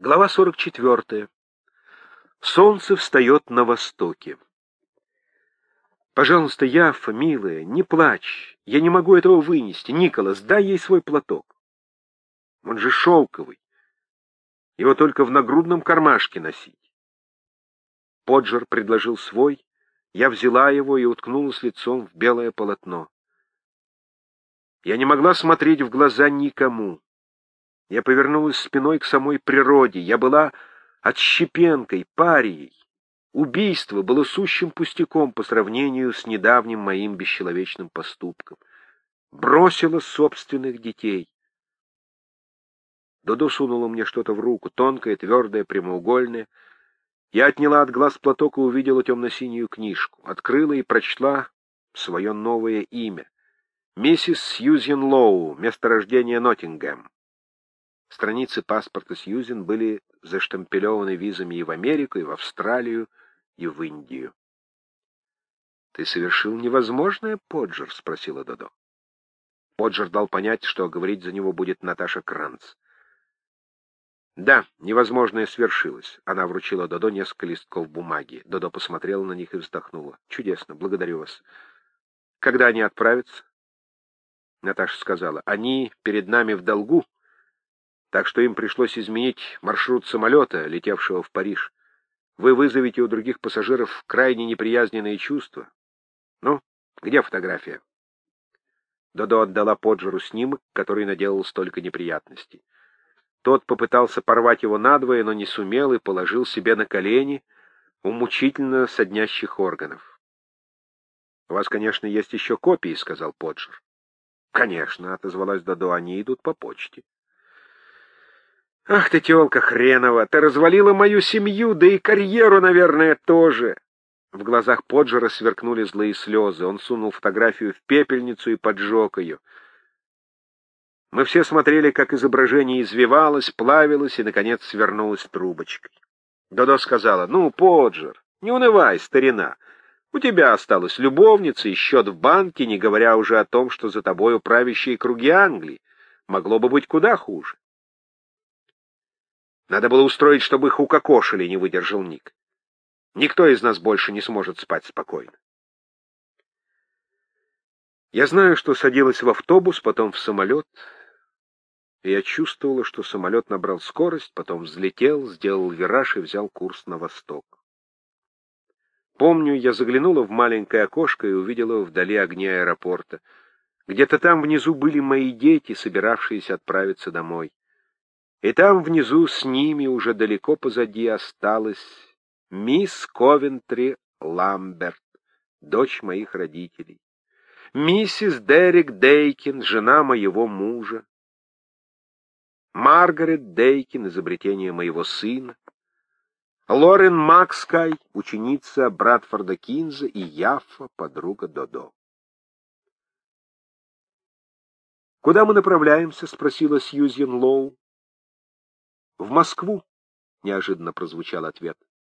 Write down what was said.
Глава 44. Солнце встает на востоке. Пожалуйста, Яффа, милая, не плачь. Я не могу этого вынести. Николас, дай ей свой платок. Он же шелковый. Его только в нагрудном кармашке носить. Поджер предложил свой. Я взяла его и уткнулась лицом в белое полотно. Я не могла смотреть в глаза никому. Я повернулась спиной к самой природе. Я была отщепенкой, парией. Убийство было сущим пустяком по сравнению с недавним моим бесчеловечным поступком. Бросила собственных детей. Додо сунула мне что-то в руку, тонкое, твердое, прямоугольное. Я отняла от глаз платок и увидела темно-синюю книжку. Открыла и прочла свое новое имя. Миссис Сьюзен Лоу, место рождения Ноттингем. Страницы паспорта Сьюзен были заштампелеваны визами и в Америку, и в Австралию, и в Индию. — Ты совершил невозможное, Поджер? — спросила Додо. Поджер дал понять, что говорить за него будет Наташа Кранц. Да, невозможное свершилось. Она вручила Додо несколько листков бумаги. Додо посмотрела на них и вздохнула. Чудесно, благодарю вас. Когда они отправятся? Наташа сказала, они перед нами в долгу, так что им пришлось изменить маршрут самолета, летевшего в Париж. Вы вызовете у других пассажиров крайне неприязненные чувства. Ну, где фотография? Додо отдала Поджеру снимок, который наделал столько неприятностей. Тот попытался порвать его надвое, но не сумел и положил себе на колени у мучительно соднящих органов. — У вас, конечно, есть еще копии, — сказал Поджер. — Конечно, — отозвалась Додо, — они идут по почте. «Ах ты, тёлка хренова, ты развалила мою семью, да и карьеру, наверное, тоже!» В глазах Поджера сверкнули злые слезы. Он сунул фотографию в пепельницу и поджег ее. Мы все смотрели, как изображение извивалось, плавилось и, наконец, свернулось трубочкой. Додо сказала, «Ну, Поджер, не унывай, старина. У тебя осталась любовница и счет в банке, не говоря уже о том, что за тобою правящие круги Англии. Могло бы быть куда хуже. Надо было устроить, чтобы их укокошили, не выдержал Ник. Никто из нас больше не сможет спать спокойно. Я знаю, что садилась в автобус, потом в самолет, и я чувствовала, что самолет набрал скорость, потом взлетел, сделал вираж и взял курс на восток. Помню, я заглянула в маленькое окошко и увидела вдали огни аэропорта. Где-то там внизу были мои дети, собиравшиеся отправиться домой. И там внизу с ними уже далеко позади осталась мисс Ковентри Ламберт, дочь моих родителей, миссис Дерек Дейкин, жена моего мужа, Маргарет Дейкин, изобретение моего сына, Лорен Макскай, ученица Братфорда Кинза, и Яффа, подруга Додо. «Куда мы направляемся?» — спросила Сьюзен Лоу. В Москву, неожиданно прозвучал ответ.